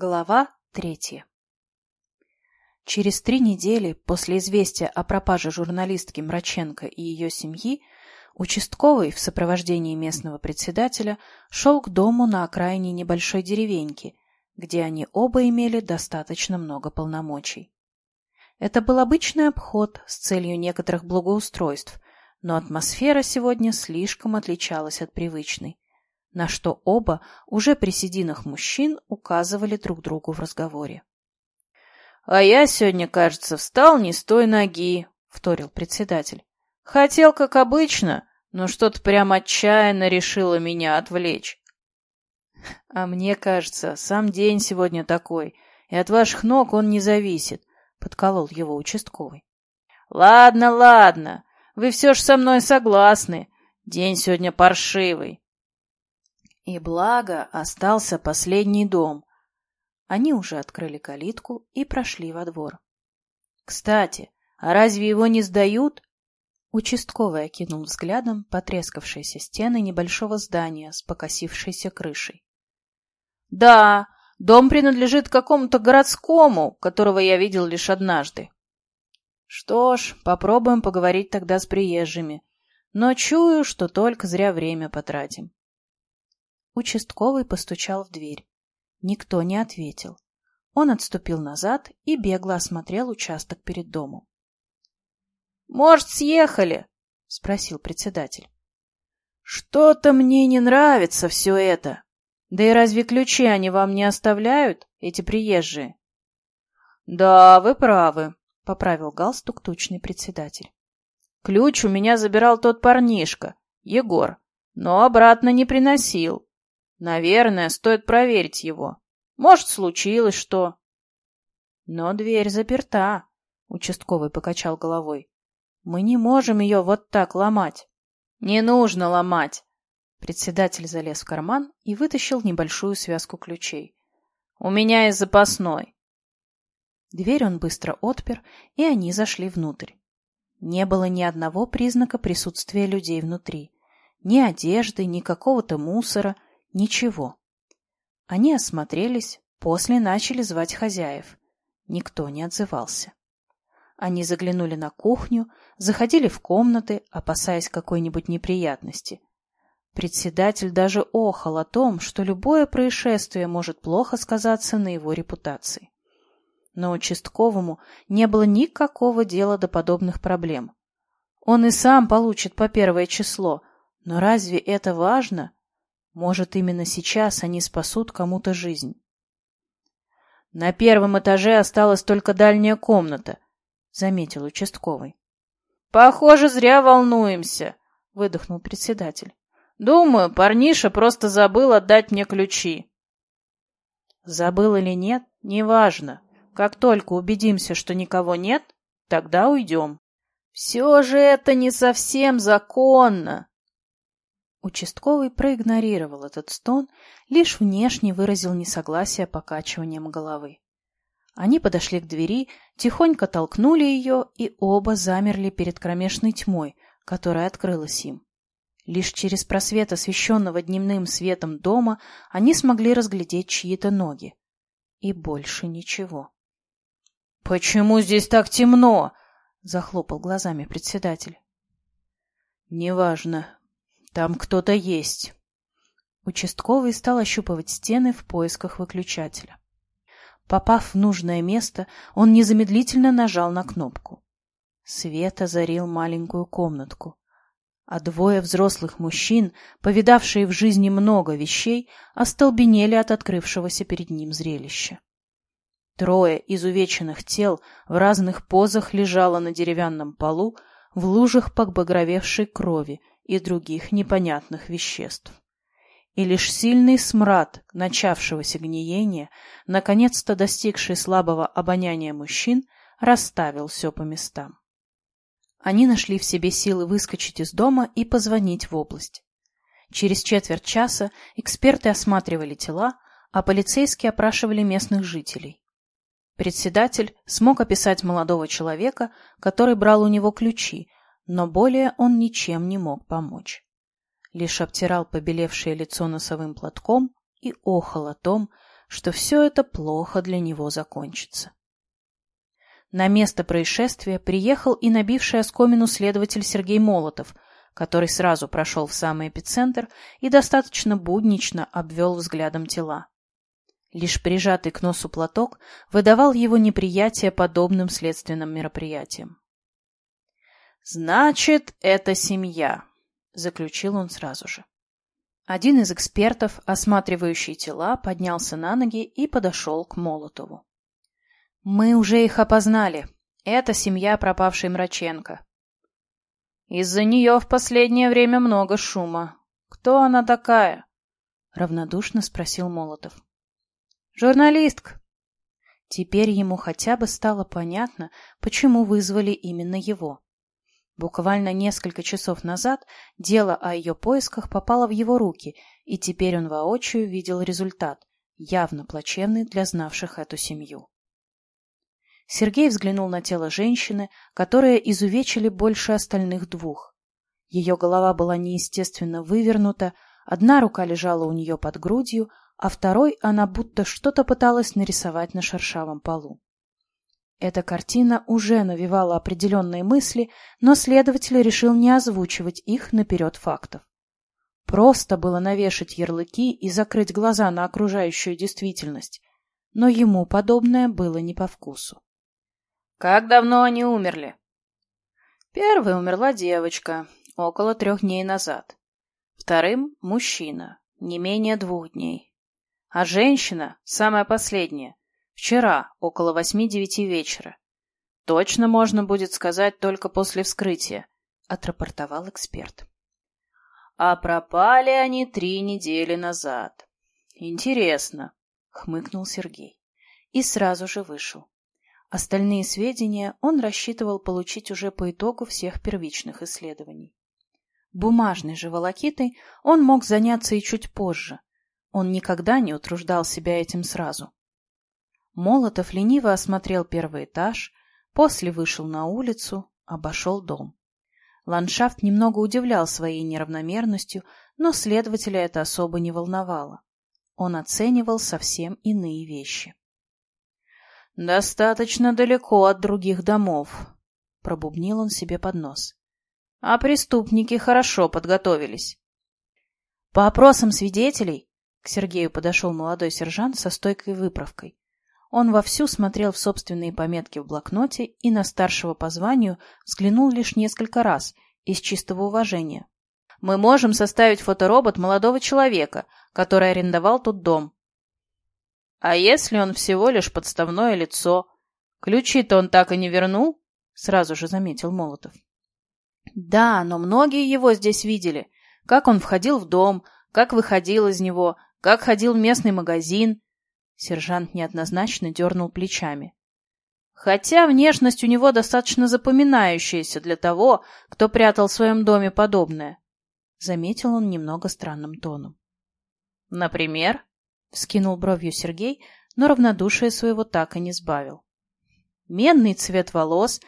Глава третья Через три недели после известия о пропаже журналистки Мраченко и ее семьи участковый в сопровождении местного председателя шел к дому на окраине небольшой деревеньки, где они оба имели достаточно много полномочий. Это был обычный обход с целью некоторых благоустройств, но атмосфера сегодня слишком отличалась от привычной, на что оба уже при сединах мужчин указывали друг другу в разговоре. «А я сегодня, кажется, встал не с той ноги», — вторил председатель. «Хотел, как обычно, но что-то прям отчаянно решило меня отвлечь». «А мне кажется, сам день сегодня такой, и от ваших ног он не зависит», — подколол его участковый. «Ладно, ладно, вы все ж со мной согласны. День сегодня паршивый». И благо остался последний дом, они уже открыли калитку и прошли во двор. «Кстати, а разве его не сдают?» Участковый окинул взглядом потрескавшиеся стены небольшого здания с покосившейся крышей. «Да, дом принадлежит какому-то городскому, которого я видел лишь однажды». «Что ж, попробуем поговорить тогда с приезжими, но чую, что только зря время потратим». Участковый постучал в дверь. Никто не ответил. Он отступил назад и бегло осмотрел участок перед домом. «Может, съехали?» — спросил председатель. «Что-то мне не нравится все это. Да и разве ключи они вам не оставляют, эти приезжие?» «Да, вы правы», — поправил галстук тучный председатель. «Ключ у меня забирал тот парнишка, Егор, но обратно не приносил. Наверное, стоит проверить его. Может, случилось что. Но дверь заперта, участковый покачал головой. Мы не можем ее вот так ломать. Не нужно ломать. Председатель залез в карман и вытащил небольшую связку ключей. У меня есть запасной. Дверь он быстро отпер, и они зашли внутрь. Не было ни одного признака присутствия людей внутри. Ни одежды, ни какого-то мусора — Ничего. Они осмотрелись, после начали звать хозяев. Никто не отзывался. Они заглянули на кухню, заходили в комнаты, опасаясь какой-нибудь неприятности. Председатель даже охал о том, что любое происшествие может плохо сказаться на его репутации. Но участковому не было никакого дела до подобных проблем. Он и сам получит по первое число, но разве это важно? Может, именно сейчас они спасут кому-то жизнь. На первом этаже осталась только дальняя комната, заметил участковый. Похоже, зря волнуемся, выдохнул председатель. Думаю, парниша просто забыл отдать мне ключи. Забыл или нет, неважно. Как только убедимся, что никого нет, тогда уйдем. Все же это не совсем законно, Участковый проигнорировал этот стон, лишь внешне выразил несогласие покачиванием головы. Они подошли к двери, тихонько толкнули ее, и оба замерли перед кромешной тьмой, которая открылась им. Лишь через просвет освещенного дневным светом дома они смогли разглядеть чьи-то ноги. И больше ничего. — Почему здесь так темно? — захлопал глазами председатель. — Неважно, там кто-то есть. Участковый стал ощупывать стены в поисках выключателя. Попав в нужное место, он незамедлительно нажал на кнопку. Свет озарил маленькую комнатку, а двое взрослых мужчин, повидавшие в жизни много вещей, остолбенели от открывшегося перед ним зрелища. Трое изувеченных тел в разных позах лежало на деревянном полу в лужах побагровевшей крови и других непонятных веществ. И лишь сильный смрад начавшегося гниения, наконец-то достигший слабого обоняния мужчин, расставил все по местам. Они нашли в себе силы выскочить из дома и позвонить в область. Через четверть часа эксперты осматривали тела, а полицейские опрашивали местных жителей. Председатель смог описать молодого человека, который брал у него ключи, но более он ничем не мог помочь. Лишь обтирал побелевшее лицо носовым платком и охал о том, что все это плохо для него закончится. На место происшествия приехал и набивший оскомину следователь Сергей Молотов, который сразу прошел в самый эпицентр и достаточно буднично обвел взглядом тела. Лишь прижатый к носу платок выдавал его неприятие подобным следственным мероприятиям. «Значит, это семья», — заключил он сразу же. Один из экспертов, осматривающий тела, поднялся на ноги и подошел к Молотову. Мы уже их опознали. Это семья пропавшей Мраченко. Из-за нее в последнее время много шума. Кто она такая? Равнодушно спросил Молотов. Журналистка. Теперь ему хотя бы стало понятно, почему вызвали именно его. Буквально несколько часов назад дело о ее поисках попало в его руки, и теперь он воочию видел результат, явно плачевный для знавших эту семью. Сергей взглянул на тело женщины, которое изувечили больше остальных двух. Ее голова была неестественно вывернута, одна рука лежала у нее под грудью, а второй она будто что-то пыталась нарисовать на шершавом полу. Эта картина уже навевала определенные мысли, но следователь решил не озвучивать их наперед фактов. Просто было навешать ярлыки и закрыть глаза на окружающую действительность, но ему подобное было не по вкусу. Как давно они умерли? Первой умерла девочка, около трех дней назад. Вторым — мужчина, не менее двух дней. А женщина, самая последняя, вчера, около восьми-девяти вечера. Точно можно будет сказать только после вскрытия, — отрапортовал эксперт. А пропали они три недели назад. Интересно, — хмыкнул Сергей. И сразу же вышел. Остальные сведения он рассчитывал получить уже по итогу всех первичных исследований. Бумажной же волокитой он мог заняться и чуть позже. Он никогда не утруждал себя этим сразу. Молотов лениво осмотрел первый этаж, после вышел на улицу, обошел дом. Ландшафт немного удивлял своей неравномерностью, но следователя это особо не волновало. Он оценивал совсем иные вещи. «Достаточно далеко от других домов», — пробубнил он себе под нос. «А преступники хорошо подготовились». По опросам свидетелей к Сергею подошел молодой сержант со стойкой выправкой. Он вовсю смотрел в собственные пометки в блокноте и на старшего по званию взглянул лишь несколько раз из чистого уважения. «Мы можем составить фоторобот молодого человека, который арендовал тут дом», а если он всего лишь подставное лицо? Ключи-то он так и не вернул? Сразу же заметил Молотов. Да, но многие его здесь видели. Как он входил в дом, как выходил из него, как ходил в местный магазин. Сержант неоднозначно дернул плечами. Хотя внешность у него достаточно запоминающаяся для того, кто прятал в своем доме подобное. Заметил он немного странным тоном. Например? — вскинул бровью Сергей, но равнодушие своего так и не сбавил. Менный цвет волос,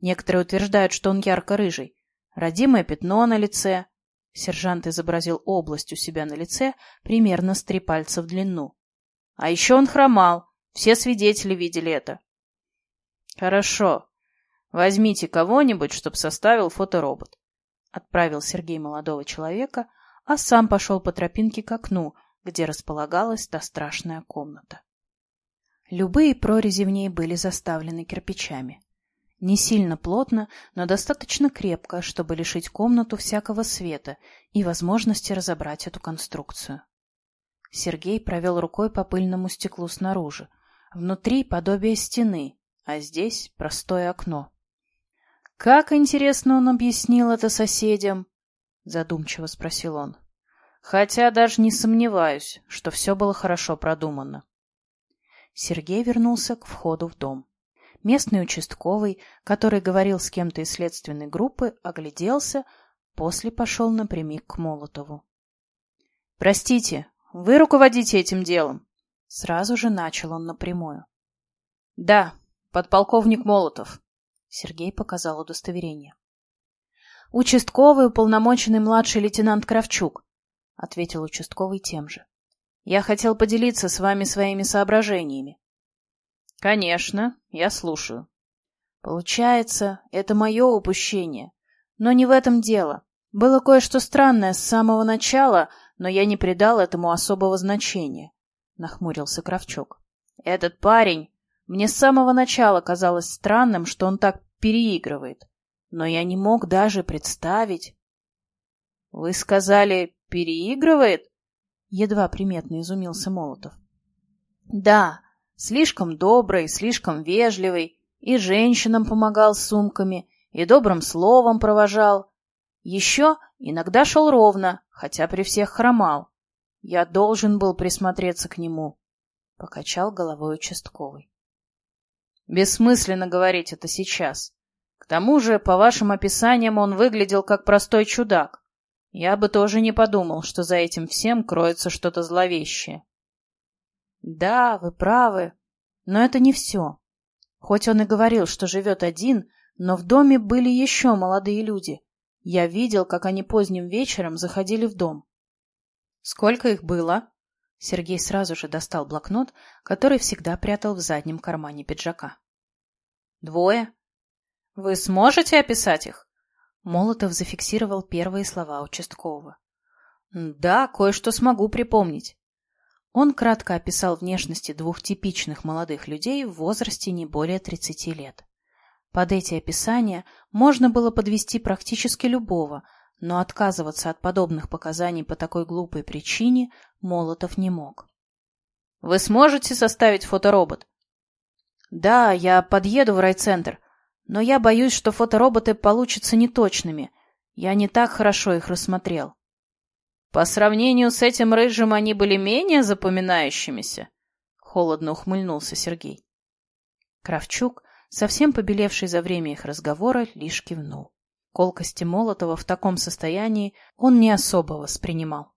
некоторые утверждают, что он ярко-рыжий, родимое пятно на лице. Сержант изобразил область у себя на лице примерно с три пальца в длину. А еще он хромал, все свидетели видели это. Хорошо, возьмите кого-нибудь, чтоб составил фоторобот. Отправил Сергей молодого человека, а сам пошел по тропинке к окну, где располагалась та страшная комната. Любые прорези в ней были заставлены кирпичами. Не сильно плотно, но достаточно крепко, чтобы лишить комнату всякого света и возможности разобрать эту конструкцию. Сергей провел рукой по пыльному стеклу снаружи. Внутри подобие стены, а здесь простое окно. «Как интересно он объяснил это соседям?» — задумчиво спросил он. Хотя даже не сомневаюсь, что все было хорошо продумано. Сергей вернулся к входу в дом. Местный участковый, который говорил с кем-то из следственной группы, огляделся, после пошел напрямик к Молотову. — Простите, вы руководите этим делом? Сразу же начал он напрямую. — Да, подполковник Молотов. Сергей показал удостоверение. — Участковый уполномоченный младший лейтенант Кравчук. — ответил участковый тем же. Я хотел поделиться с вами своими соображениями. Конечно, я слушаю. Получается, это мое упущение. Но не в этом дело. Было кое-что странное с самого начала, но я не придал этому особого значения, — нахмурился Кравчук. Этот парень... Мне с самого начала казалось странным, что он так переигрывает. Но я не мог даже представить... — Вы сказали, переигрывает? Едва приметно изумился Молотов. Да, слишком добрый, слишком вежливый, и женщинам помогал сумками, и добрым словом провожал. Еще иногда шел ровно, хотя при всех хромал. Я должен был присмотреться к нему, — покачал головой участковый. Бессмысленно говорить это сейчас. К тому же, по вашим описаниям, он выглядел как простой чудак. Я бы тоже не подумал, что за этим всем кроется что-то зловещее. Да, вы правы, но это не все. Хоть он и говорил, что живет один, но в доме были еще молодые люди. Я видел, как они поздним вечером заходили в дом. Сколько их было? Сергей сразу же достал блокнот, который всегда прятал в заднем кармане пиджака. Двое. Вы сможете описать их? Молотов зафиксировал первые слова участкового. «Да, кое-что смогу припомнить». Он кратко описал внешности двух типичных молодых людей в возрасте не более 30 лет. Под эти описания можно было подвести практически любого, но отказываться от подобных показаний по такой глупой причине Молотов не мог. «Вы сможете составить фоторобот?» «Да, я подъеду в райцентр. Но я боюсь, что фотороботы получатся неточными. Я не так хорошо их рассмотрел. По сравнению с этим рыжим они были менее запоминающимися? Холодно ухмыльнулся Сергей. Кравчук, совсем побелевший за время их разговора, лишь кивнул. Колкости Молотова в таком состоянии он не особо воспринимал.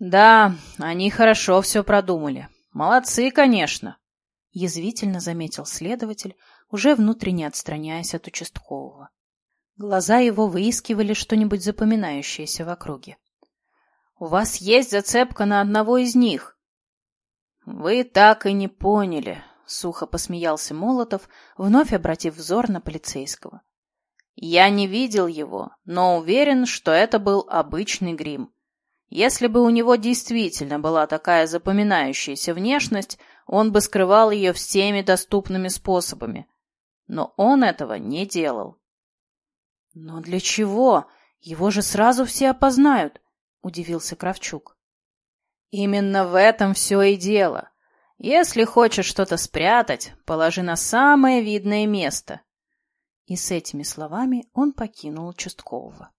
«Да, они хорошо все продумали. Молодцы, конечно», — язвительно заметил следователь, уже внутренне отстраняясь от участкового. Глаза его выискивали что-нибудь запоминающееся в округе. «У вас есть зацепка на одного из них?» «Вы так и не поняли», — сухо посмеялся Молотов, вновь обратив взор на полицейского. «Я не видел его, но уверен, что это был обычный грим. Если бы у него действительно была такая запоминающаяся внешность, он бы скрывал ее всеми доступными способами, но он этого не делал. «Но для чего? Его же сразу все опознают», — удивился Кравчук. «Именно в этом все и дело. Если хочешь что-то спрятать, положи на самое видное место». И с этими словами он покинул участкового.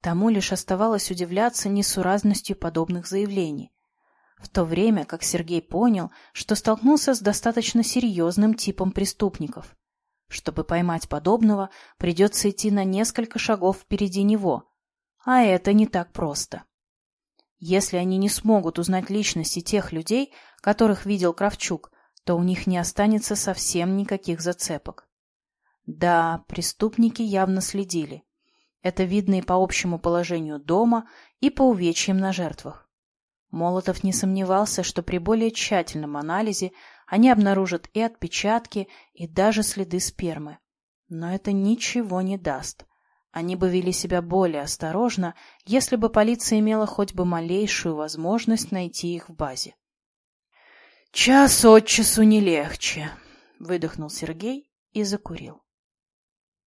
Тому лишь оставалось удивляться несуразностью подобных заявлений, в то время как Сергей понял, что столкнулся с достаточно серьезным типом преступников. Чтобы поймать подобного, придется идти на несколько шагов впереди него. А это не так просто. Если они не смогут узнать личности тех людей, которых видел Кравчук, то у них не останется совсем никаких зацепок. Да, преступники явно следили. Это видно и по общему положению дома, и по увечьям на жертвах. Молотов не сомневался, что при более тщательном анализе они обнаружат и отпечатки, и даже следы спермы. Но это ничего не даст. Они бы вели себя более осторожно, если бы полиция имела хоть бы малейшую возможность найти их в базе. «Час от часу не легче», — выдохнул Сергей и закурил.